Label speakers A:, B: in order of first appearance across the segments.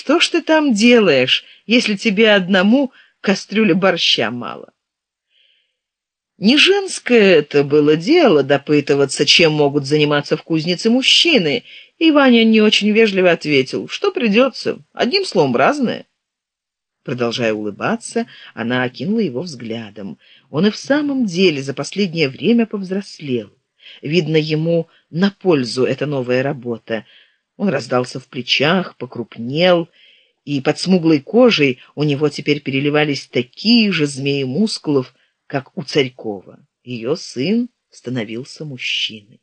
A: что ж ты там делаешь, если тебе одному кастрюля борща мало? Не женское это было дело допытываться, чем могут заниматься в кузнице мужчины, и Ваня не очень вежливо ответил, что придется, одним словом разное. Продолжая улыбаться, она окинула его взглядом. Он и в самом деле за последнее время повзрослел. Видно, ему на пользу эта новая работа. Он раздался в плечах, покрупнел, и под смуглой кожей у него теперь переливались такие же змеи мускулов, как у Царькова. Ее сын становился мужчиной.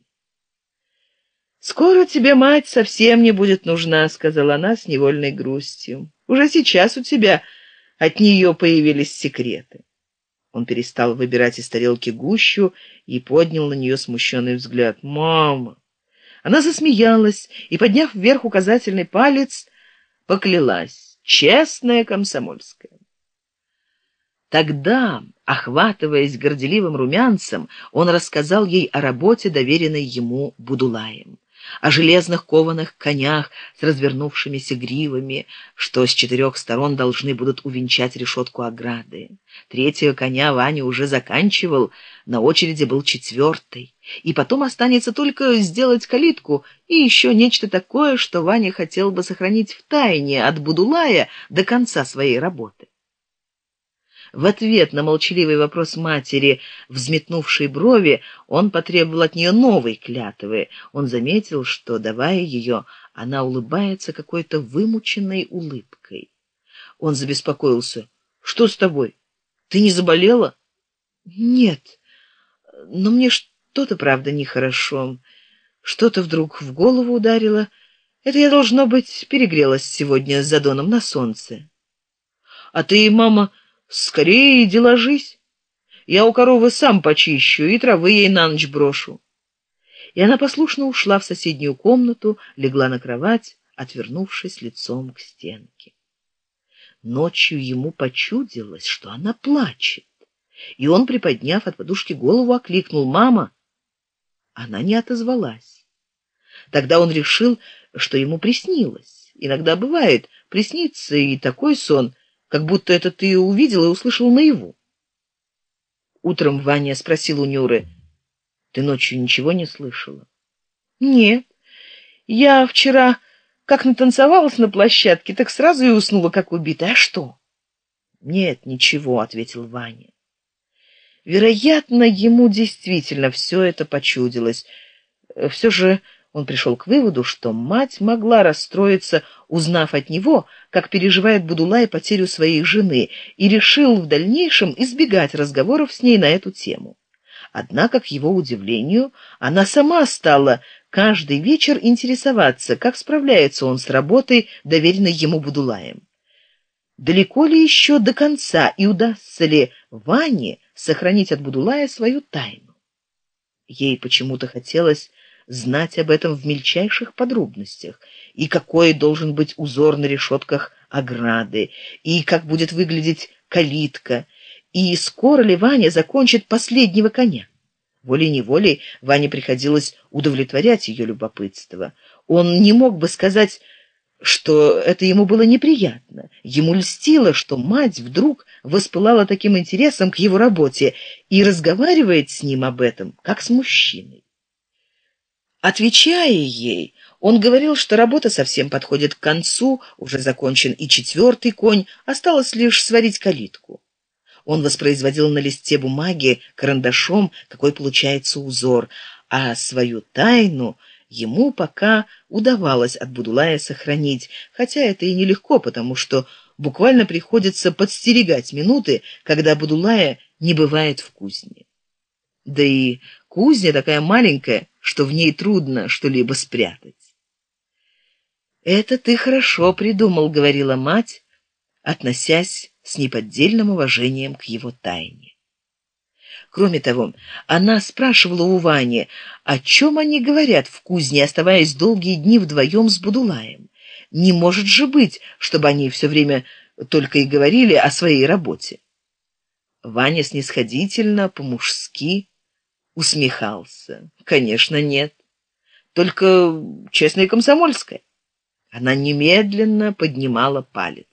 A: «Скоро тебе мать совсем не будет нужна», — сказала она с невольной грустью. «Уже сейчас у тебя от нее появились секреты». Он перестал выбирать из тарелки гущу и поднял на нее смущенный взгляд. «Мама!» Она засмеялась и, подняв вверх указательный палец, поклялась. «Честная комсомольская». Тогда, охватываясь горделивым румянцем, он рассказал ей о работе, доверенной ему Будулаем о железных кованых конях с развернувшимися гривами, что с четырех сторон должны будут увенчать решетку ограды. Третьего коня Ваня уже заканчивал, на очереди был четвертый. И потом останется только сделать калитку и еще нечто такое, что Ваня хотел бы сохранить в тайне от Будулая до конца своей работы. В ответ на молчаливый вопрос матери, взметнувшей брови, он потребовал от нее новой клятвы. Он заметил, что, давая ее, она улыбается какой-то вымученной улыбкой. Он забеспокоился. «Что с тобой? Ты не заболела?» «Нет, но мне что-то, правда, нехорошо. Что-то вдруг в голову ударило. Это я, должно быть, перегрелась сегодня с задоном на солнце». «А ты, мама...» Скорее иди ложись. Я у коровы сам почищу и травы ей на ночь брошу. И она послушно ушла в соседнюю комнату, легла на кровать, отвернувшись лицом к стенке. Ночью ему почудилось, что она плачет, и он, приподняв от подушки голову, окликнул «Мама!». Она не отозвалась. Тогда он решил, что ему приснилось. Иногда бывает, приснится и такой сон — как будто это ты увидел и услышал наяву. Утром Ваня спросил у Нюры, «Ты ночью ничего не слышала?» «Нет. Я вчера, как натанцевалась на площадке, так сразу и уснула, как убитая. А что?» «Нет, ничего», — ответил Ваня. Вероятно, ему действительно все это почудилось. Все же он пришел к выводу, что мать могла расстроиться, узнав от него, как переживает Будулай потерю своей жены, и решил в дальнейшем избегать разговоров с ней на эту тему. Однако, к его удивлению, она сама стала каждый вечер интересоваться, как справляется он с работой, доверенной ему Будулаем. Далеко ли еще до конца и удастся ли Ване сохранить от Будулая свою тайну? Ей почему-то хотелось знать об этом в мельчайших подробностях, и какой должен быть узор на решетках ограды, и как будет выглядеть калитка, и скоро ли Ваня закончит последнего коня. Волей-неволей Ване приходилось удовлетворять ее любопытство. Он не мог бы сказать, что это ему было неприятно. Ему льстило, что мать вдруг воспылала таким интересом к его работе и разговаривает с ним об этом, как с мужчиной. Отвечая ей, он говорил, что работа совсем подходит к концу, уже закончен и четвертый конь, осталось лишь сварить калитку. Он воспроизводил на листе бумаги карандашом, какой получается узор, а свою тайну ему пока удавалось от Будулая сохранить, хотя это и нелегко, потому что буквально приходится подстерегать минуты, когда Будулая не бывает в кузне. Да и кузня такая маленькая, что в ней трудно что-либо спрятать. «Это ты хорошо придумал», — говорила мать, относясь с неподдельным уважением к его тайне. Кроме того, она спрашивала у Вани, о чем они говорят в кузне, оставаясь долгие дни вдвоем с Будулаем. Не может же быть, чтобы они все время только и говорили о своей работе. Ваня снисходительно, по-мужски усмехался. Конечно, нет. Только честная комсомольская. Она немедленно поднимала палец.